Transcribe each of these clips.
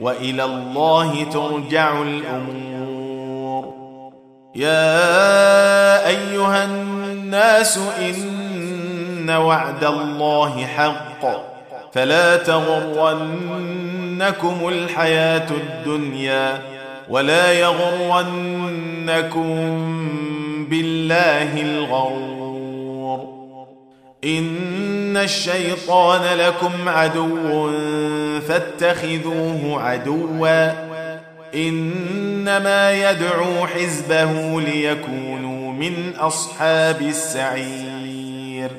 وإلى الله ترجع الأمور. يا أيها الناس إن وعد الله حق. فلا تغرنكم الحياة الدنيا ولا يغرنكم بالله الغرور. إن الشيطان لكم عدو فاتخذوه عدوا. إنما يدعو حزبه ليكونوا من أصحاب السعير.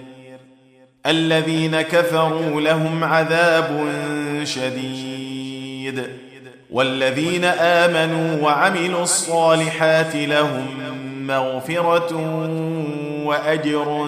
الذين كفروا لهم عذاب شديد. والذين آمنوا وعملوا الصالحات لهم مغفرة وأجر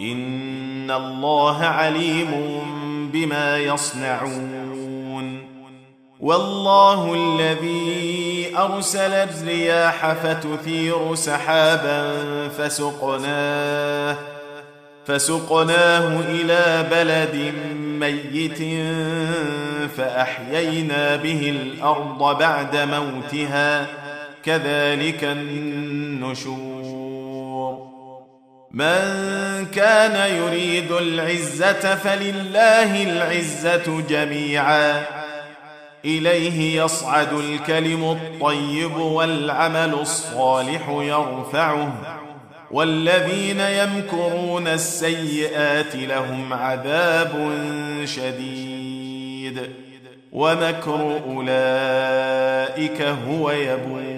ان الله عليم بما يصنعون والله الذي ارسل الرياح فتثير سحابا فسقناه فسقناه إلى بلد ميت فاحيينا به الأرض بعد موتها كذلك النشور من كان يريد العزة فلله العزة جميعا. إليه يصعد الكلم الطيب والعمل الصالح يرفعه. والذين يمكرون السيئات لهم عذاب شديد. ومكر أولئك هو يبور.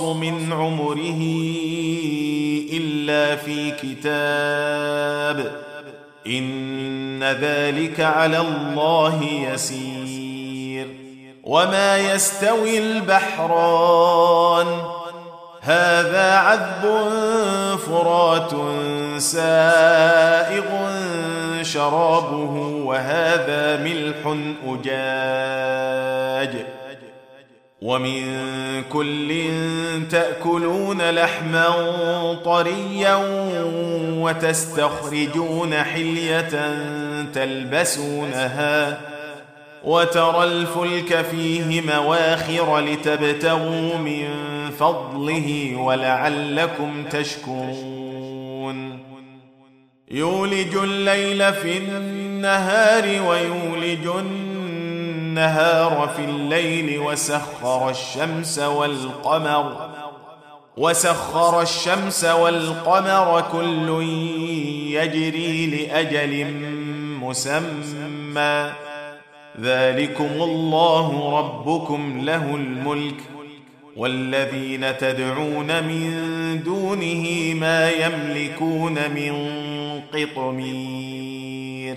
من عمره إلا في كتاب. إن ذلك على الله يسير. وما يستوي البحران. هذا عذب فرات سائغ شرابه وهذا ملح أجاج. ومن كل تأكلون لحما طريا وتستخرجون حلية تلبسونها وترى الفلك فيه مواخر لتبتغوا من فضله ولعلكم تشكرون. يولج الليل في النهار ويولج النهار في الليل وسخر الشمس والقمر وسخر الشمس والقمر كل يجري لأجل مسمى. ذلكم الله ربكم له الملك والذين تدعون من دونه ما يملكون من قطمير.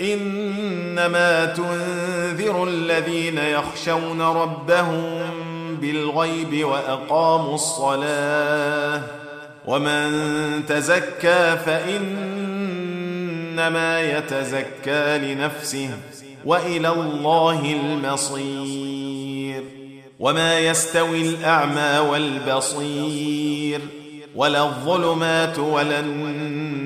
إنما تنذر الذين يخشون ربهم بالغيب وأقاموا الصلاة ومن تزكى فإنما يتزكى لنفسه وإلى الله المصير وما يستوي الأعمى والبصير ولا الظلمات ولا النور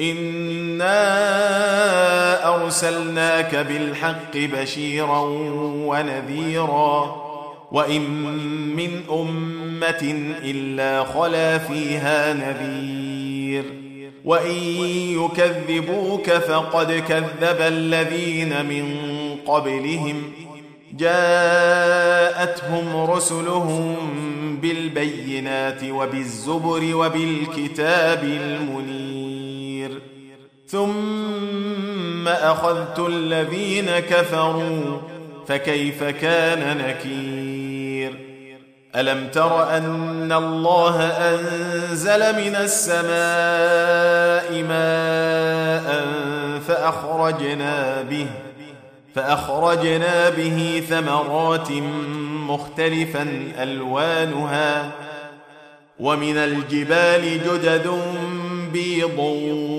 انا ارسلناك بالحق بشيرا ونذيرا وان من امه الا خلا فيها نذير وان يكذبوك فقد كذب الذين من قبلهم جاءتهم رسلهم بالبينات وبالزبر وبالكتاب المنير ثم أخذت الذين كفروا فكيف كان نكير؟ ألم تر أن الله أنزل من السماء ماء فأخرجنا به فأخرجنا به ثمرات مختلفا ألوانها ومن الجبال جدد بيض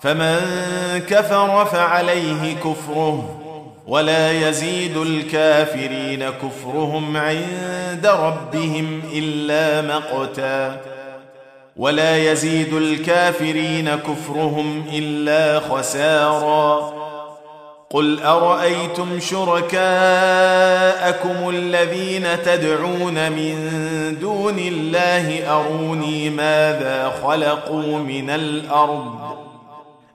فمن كفر فعليه كفره ولا يزيد الكافرين كفرهم عند ربهم إلا مقتا ولا يزيد الكافرين كفرهم إلا خسارا قل أرأيتم شركاءكم الذين تدعون من دون الله أروني ماذا خلقوا من الأرض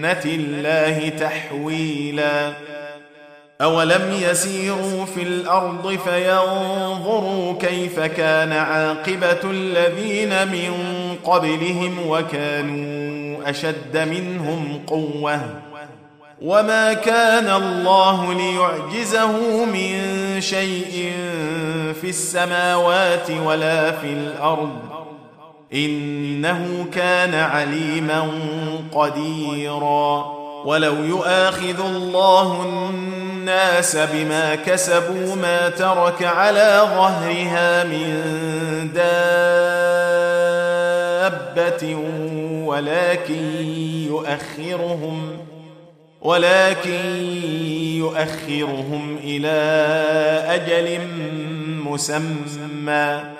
لسنه الله تحويلا. أولم يسيروا في الأرض فينظروا كيف كان عاقبة الذين من قبلهم وكانوا أشد منهم قوة. وما كان الله ليعجزه من شيء في السماوات ولا في الأرض. إنه كان عليما قديرا. ولو يؤاخذ الله الناس بما كسبوا ما ترك على ظهرها من دابة ولكن يؤخرهم ولكن يؤخرهم إلى أجل مسمى.